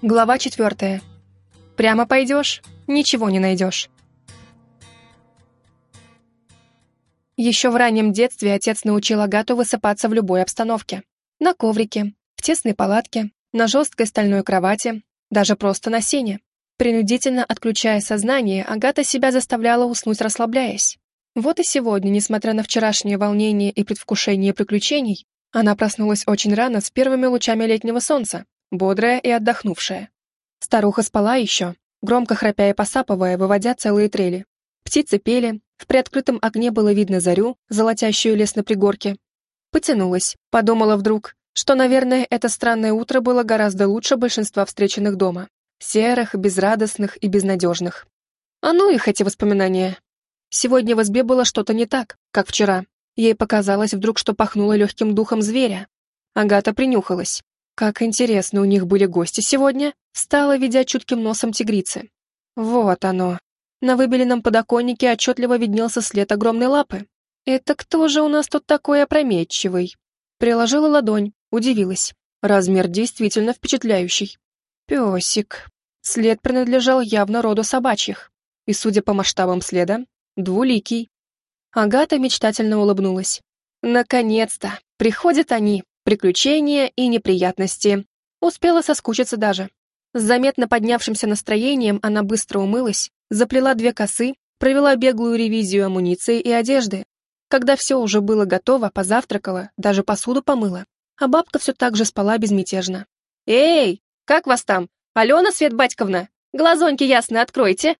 Глава четвертая. Прямо пойдешь, ничего не найдешь. Еще в раннем детстве отец научил Агату высыпаться в любой обстановке. На коврике, в тесной палатке, на жесткой стальной кровати, даже просто на сене. Принудительно отключая сознание, Агата себя заставляла уснуть, расслабляясь. Вот и сегодня, несмотря на вчерашнее волнение и предвкушение приключений, она проснулась очень рано с первыми лучами летнего солнца, бодрая и отдохнувшая. Старуха спала еще, громко храпя и посапывая, выводя целые трели. Птицы пели, в приоткрытом огне было видно зарю, золотящую лес на пригорке. Потянулась, подумала вдруг, что, наверное, это странное утро было гораздо лучше большинства встреченных дома. Серых, безрадостных и безнадежных. А ну их эти воспоминания. Сегодня в избе было что-то не так, как вчера. Ей показалось вдруг, что пахнуло легким духом зверя. Агата принюхалась. Как интересно, у них были гости сегодня. Встала, ведя чутким носом тигрицы. Вот оно. На выбеленном подоконнике отчетливо виднелся след огромной лапы. Это кто же у нас тут такой опрометчивый? Приложила ладонь, удивилась. Размер действительно впечатляющий. Песик. След принадлежал явно роду собачьих. И, судя по масштабам следа, двуликий. Агата мечтательно улыбнулась. Наконец-то! Приходят они, приключения и неприятности. Успела соскучиться даже. С заметно поднявшимся настроением она быстро умылась, заплела две косы, провела беглую ревизию амуниции и одежды. Когда все уже было готово, позавтракала, даже посуду помыла. А бабка все так же спала безмятежно. «Эй, как вас там? Алена Светбатьковна? Глазоньки ясно откройте.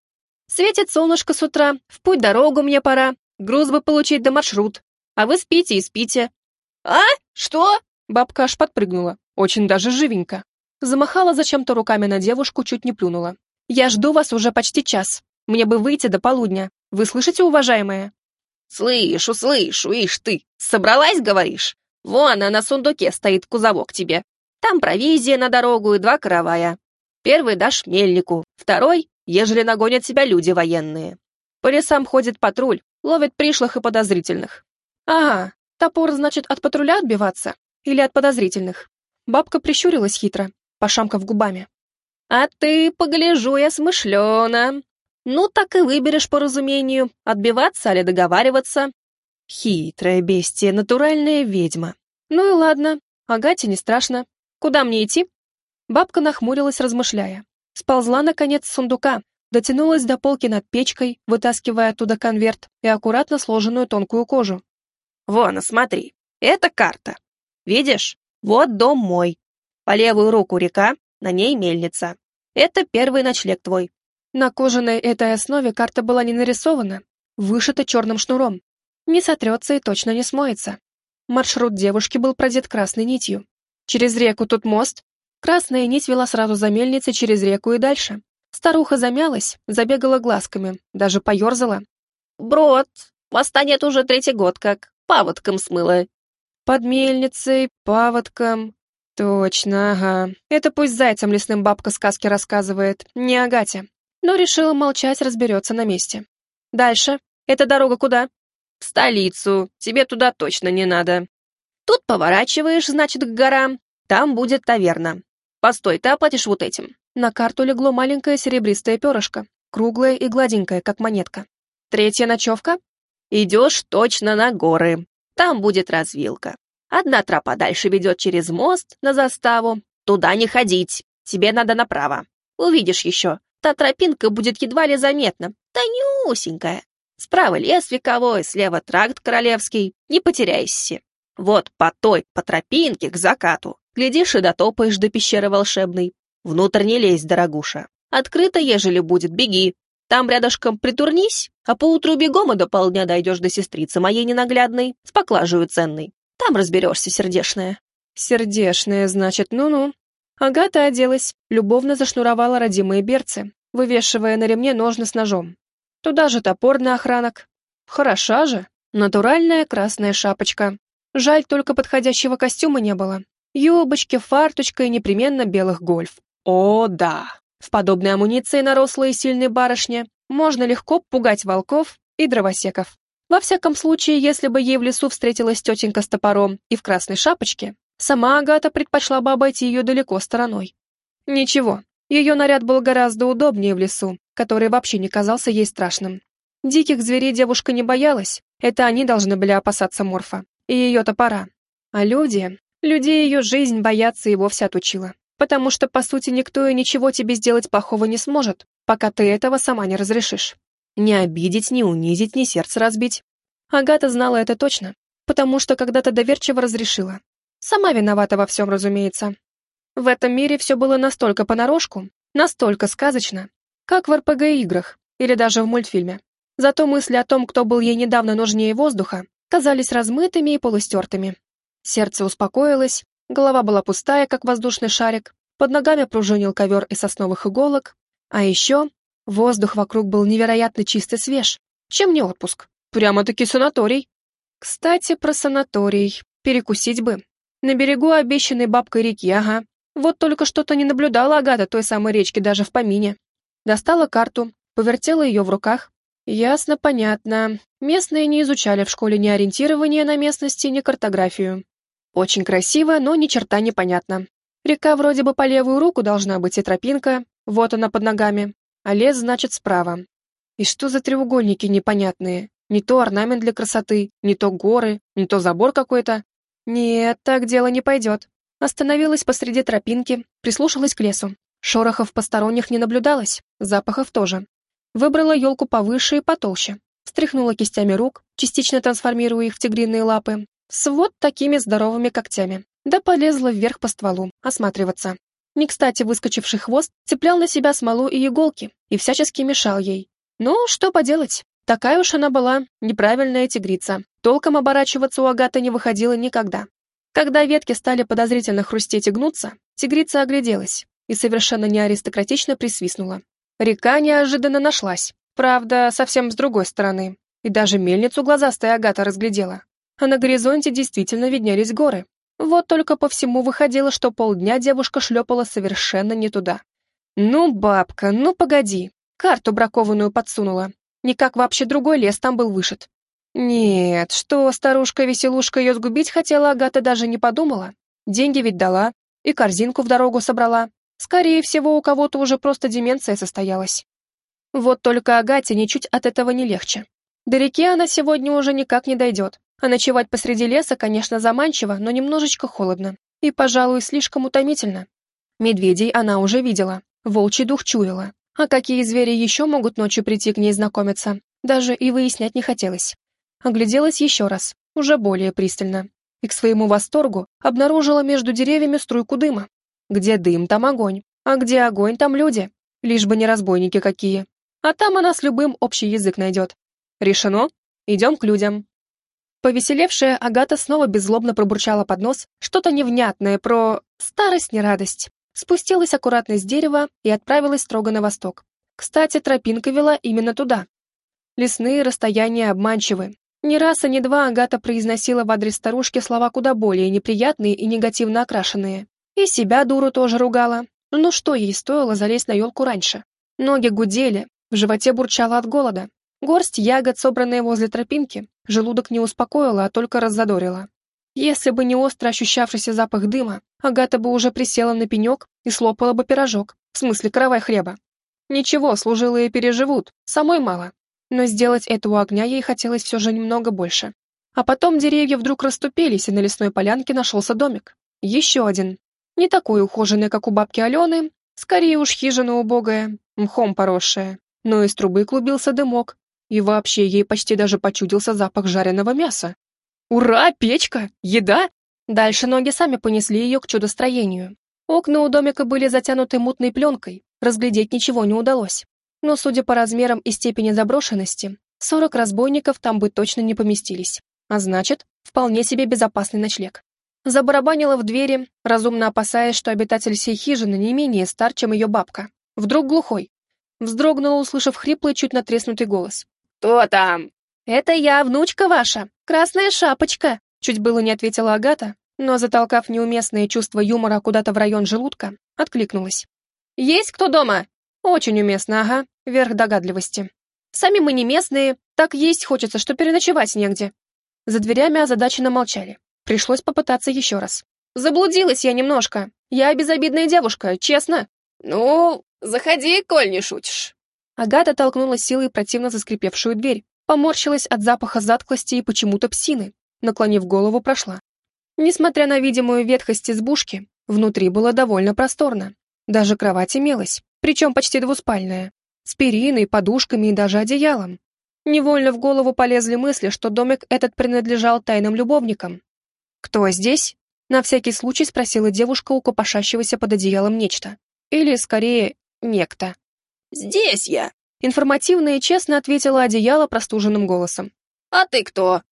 Светит солнышко с утра, в путь дорогу мне пора, груз бы получить да маршрут. А вы спите и спите». «А? Что?» Бабка аж подпрыгнула, очень даже живенько. Замахала зачем-то руками на девушку, чуть не плюнула. «Я жду вас уже почти час. Мне бы выйти до полудня. Вы слышите, уважаемая?» «Слышу, слышу, ишь ты. Собралась, говоришь? Вон она на сундуке стоит кузовок тебе. Там провизия на дорогу и два каравая. Первый дашь мельнику, второй, ежели нагонят тебя люди военные. По лесам ходит патруль, ловит пришлых и подозрительных. Ага, топор, значит, от патруля отбиваться? Или от подозрительных? Бабка прищурилась хитро, пошамкав губами. «А ты, погляжу я смышлена. Ну, так и выберешь по разумению, отбиваться или договариваться». Хитрая бестия, натуральная ведьма. Ну и ладно, Агате не страшно. Куда мне идти? Бабка нахмурилась, размышляя. Сползла, наконец, с сундука, дотянулась до полки над печкой, вытаскивая оттуда конверт и аккуратно сложенную тонкую кожу. «Вон, смотри, это карта. Видишь? Вот дом мой. По левую руку река, на ней мельница. Это первый ночлег твой. На кожаной этой основе карта была не нарисована, вышита черным шнуром. Не сотрется и точно не смоется. Маршрут девушки был продет красной нитью. Через реку тут мост. Красная нить вела сразу за мельницей через реку и дальше. Старуха замялась, забегала глазками, даже поерзала. «Брод, моста нет уже третий год как, паводком смыло. Под мельницей, паводком. Точно, ага. Это пусть зайцам лесным бабка сказки рассказывает, не Агате. Но решила молчать, разберется на месте. Дальше. Эта дорога куда? В столицу. Тебе туда точно не надо. Тут поворачиваешь, значит, к горам. Там будет таверна. Постой, ты оплатишь вот этим. На карту легло маленькое серебристое перышко, круглое и гладенькое, как монетка. Третья ночевка? Идешь точно на горы. Там будет развилка. Одна тропа дальше ведет через мост на заставу. Туда не ходить. Тебе надо направо. Увидишь еще. Та тропинка будет едва ли заметна. Тонюсенькая. Справа лес вековой, слева тракт королевский. Не потеряйся. Вот по той, по тропинке к закату. Глядишь и дотопаешь до пещеры волшебной. Внутрь не лезь, дорогуша. Открыто, ежели будет, беги. Там рядышком притурнись, а поутру бегом и до полдня дойдешь до сестрицы моей ненаглядной, с поклажею ценной. Там разберешься, сердешная». «Сердешная, значит, ну-ну». Агата оделась, любовно зашнуровала родимые берцы, вывешивая на ремне ножны с ножом. Туда же топор на охранок. Хороша же, натуральная красная шапочка. Жаль, только подходящего костюма не было. Юбочки, фарточка и непременно белых гольф. О, да! В подобной амуниции на рослой и сильной барышне можно легко пугать волков и дровосеков. Во всяком случае, если бы ей в лесу встретилась тетенька с топором и в красной шапочке, сама Агата предпочла бы обойти ее далеко стороной. Ничего, Ее наряд был гораздо удобнее в лесу, который вообще не казался ей страшным. Диких зверей девушка не боялась, это они должны были опасаться Морфа и ее топора. А люди... Людей ее жизнь бояться и вовсе отучила. Потому что, по сути, никто и ничего тебе сделать плохого не сможет, пока ты этого сама не разрешишь. Не обидеть, не унизить, не сердце разбить. Агата знала это точно, потому что когда-то доверчиво разрешила. Сама виновата во всем, разумеется. В этом мире все было настолько понарошку, настолько сказочно, как в РПГ-играх или даже в мультфильме. Зато мысли о том, кто был ей недавно нужнее воздуха, казались размытыми и полустертыми. Сердце успокоилось, голова была пустая, как воздушный шарик, под ногами пружинил ковер из сосновых иголок, а еще воздух вокруг был невероятно чистый свеж. Чем не отпуск? Прямо-таки санаторий. Кстати, про санаторий. Перекусить бы. На берегу обещанной бабкой реки, ага. Вот только что-то не наблюдала Агата той самой речки даже в помине. Достала карту, повертела ее в руках. Ясно, понятно. Местные не изучали в школе ни ориентирование на местности, ни картографию. Очень красиво, но ни черта не понятно. Река вроде бы по левую руку должна быть и тропинка, вот она под ногами, а лес значит справа. И что за треугольники непонятные? Не то орнамент для красоты, не то горы, не то забор какой-то. Нет, так дело не пойдет. Остановилась посреди тропинки, прислушалась к лесу. Шорохов посторонних не наблюдалось, запахов тоже. Выбрала елку повыше и потолще. Встряхнула кистями рук, частично трансформируя их в тигриные лапы, с вот такими здоровыми когтями. Да полезла вверх по стволу, осматриваться. Не кстати выскочивший хвост цеплял на себя смолу и иголки и всячески мешал ей. Ну, что поделать, такая уж она была, неправильная тигрица. Толком оборачиваться у Агаты не выходило никогда. Когда ветки стали подозрительно хрустеть и гнуться, тигрица огляделась и совершенно неаристократично присвистнула. Река неожиданно нашлась, правда, совсем с другой стороны. И даже мельницу глазастая Агата разглядела а на горизонте действительно виднелись горы. Вот только по всему выходило, что полдня девушка шлепала совершенно не туда. «Ну, бабка, ну погоди!» Карту бракованную подсунула. Никак вообще другой лес там был вышит. Нет, что старушка-веселушка ее сгубить хотела, Агата даже не подумала. Деньги ведь дала, и корзинку в дорогу собрала. Скорее всего, у кого-то уже просто деменция состоялась. Вот только Агате ничуть от этого не легче. До реки она сегодня уже никак не дойдет. А ночевать посреди леса, конечно, заманчиво, но немножечко холодно. И, пожалуй, слишком утомительно. Медведей она уже видела, волчий дух чуяла. А какие звери еще могут ночью прийти к ней знакомиться? Даже и выяснять не хотелось. Огляделась еще раз, уже более пристально. И к своему восторгу обнаружила между деревьями струйку дыма. Где дым, там огонь. А где огонь, там люди. Лишь бы не разбойники какие. А там она с любым общий язык найдет. Решено? Идем к людям. Повеселевшая Агата снова беззлобно пробурчала под нос что-то невнятное про старость не радость. Спустилась аккуратно с дерева и отправилась строго на восток. Кстати, тропинка вела именно туда. Лесные расстояния обманчивы. Ни раз и ни два Агата произносила в адрес старушки слова куда более неприятные и негативно окрашенные. И себя дуру тоже ругала. Ну что ей стоило залезть на елку раньше? Ноги гудели, в животе бурчало от голода. Горсть ягод, собранные возле тропинки, желудок не успокоила, а только раззадорила. Если бы не остро ощущавшийся запах дыма, Агата бы уже присела на пенек и слопала бы пирожок, в смысле каравай хлеба. Ничего, служилые переживут, самой мало. Но сделать это у огня ей хотелось все же немного больше. А потом деревья вдруг расступились, и на лесной полянке нашелся домик. Еще один. Не такой ухоженный, как у бабки Алены, скорее уж хижина убогая, мхом поросшая. Но из трубы клубился дымок, и вообще ей почти даже почудился запах жареного мяса. «Ура, печка! Еда!» Дальше ноги сами понесли ее к чудостроению. Окна у домика были затянуты мутной пленкой, разглядеть ничего не удалось. Но, судя по размерам и степени заброшенности, сорок разбойников там бы точно не поместились. А значит, вполне себе безопасный ночлег. Забарабанила в двери, разумно опасаясь, что обитатель сей хижины не менее стар, чем ее бабка. Вдруг глухой. Вздрогнула, услышав хриплый, чуть натреснутый голос. «Кто там?» «Это я, внучка ваша, красная шапочка», чуть было не ответила Агата, но, затолкав неуместное чувство юмора куда-то в район желудка, откликнулась. «Есть кто дома?» «Очень уместно, ага, верх догадливости. Сами мы не местные, так есть хочется, что переночевать негде». За дверями озадаченно молчали. Пришлось попытаться еще раз. «Заблудилась я немножко. Я безобидная девушка, честно». «Ну, «Заходи, коль не шутишь». Агата толкнула силой противно заскрипевшую дверь, поморщилась от запаха затклости и почему-то псины, наклонив голову, прошла. Несмотря на видимую ветхость избушки, внутри было довольно просторно. Даже кровать имелась, причем почти двуспальная, с периной, подушками и даже одеялом. Невольно в голову полезли мысли, что домик этот принадлежал тайным любовникам. «Кто здесь?» — на всякий случай спросила девушка у копошащегося под одеялом нечто. Или, скорее, некто. «Здесь я!» — информативно и честно ответила одеяло простуженным голосом. «А ты кто?»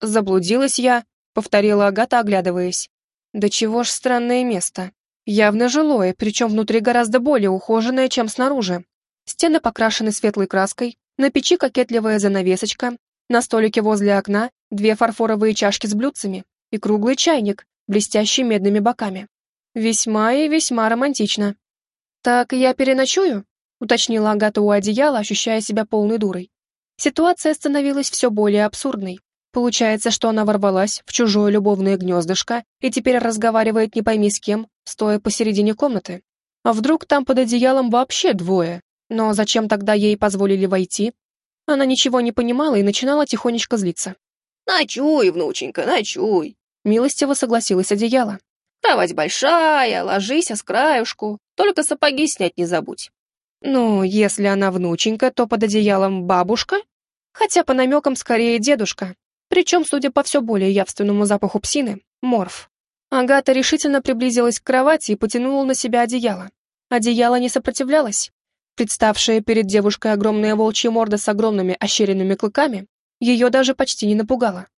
«Заблудилась я», — повторила Агата, оглядываясь. «Да чего ж странное место. Явно жилое, причем внутри гораздо более ухоженное, чем снаружи. Стены покрашены светлой краской, на печи кокетливая занавесочка, на столике возле окна две фарфоровые чашки с блюдцами и круглый чайник, блестящий медными боками. Весьма и весьма романтично. «Так я переночую?» — уточнила Агата у одеяла, ощущая себя полной дурой. Ситуация становилась все более абсурдной. Получается, что она ворвалась в чужое любовное гнездышко и теперь разговаривает не пойми с кем, стоя посередине комнаты. А вдруг там под одеялом вообще двое? Но зачем тогда ей позволили войти? Она ничего не понимала и начинала тихонечко злиться. «Ночуй, внученька, ночуй!» Милостиво согласилась одеяло. «Кровать большая, ложись, а с краюшку. Только сапоги снять не забудь». Ну, если она внученька, то под одеялом бабушка? Хотя по намекам скорее дедушка. Причем, судя по все более явственному запаху псины, морф. Агата решительно приблизилась к кровати и потянула на себя одеяло. Одеяло не сопротивлялось. Представшая перед девушкой огромная волчья морда с огромными ощеренными клыками ее даже почти не напугала.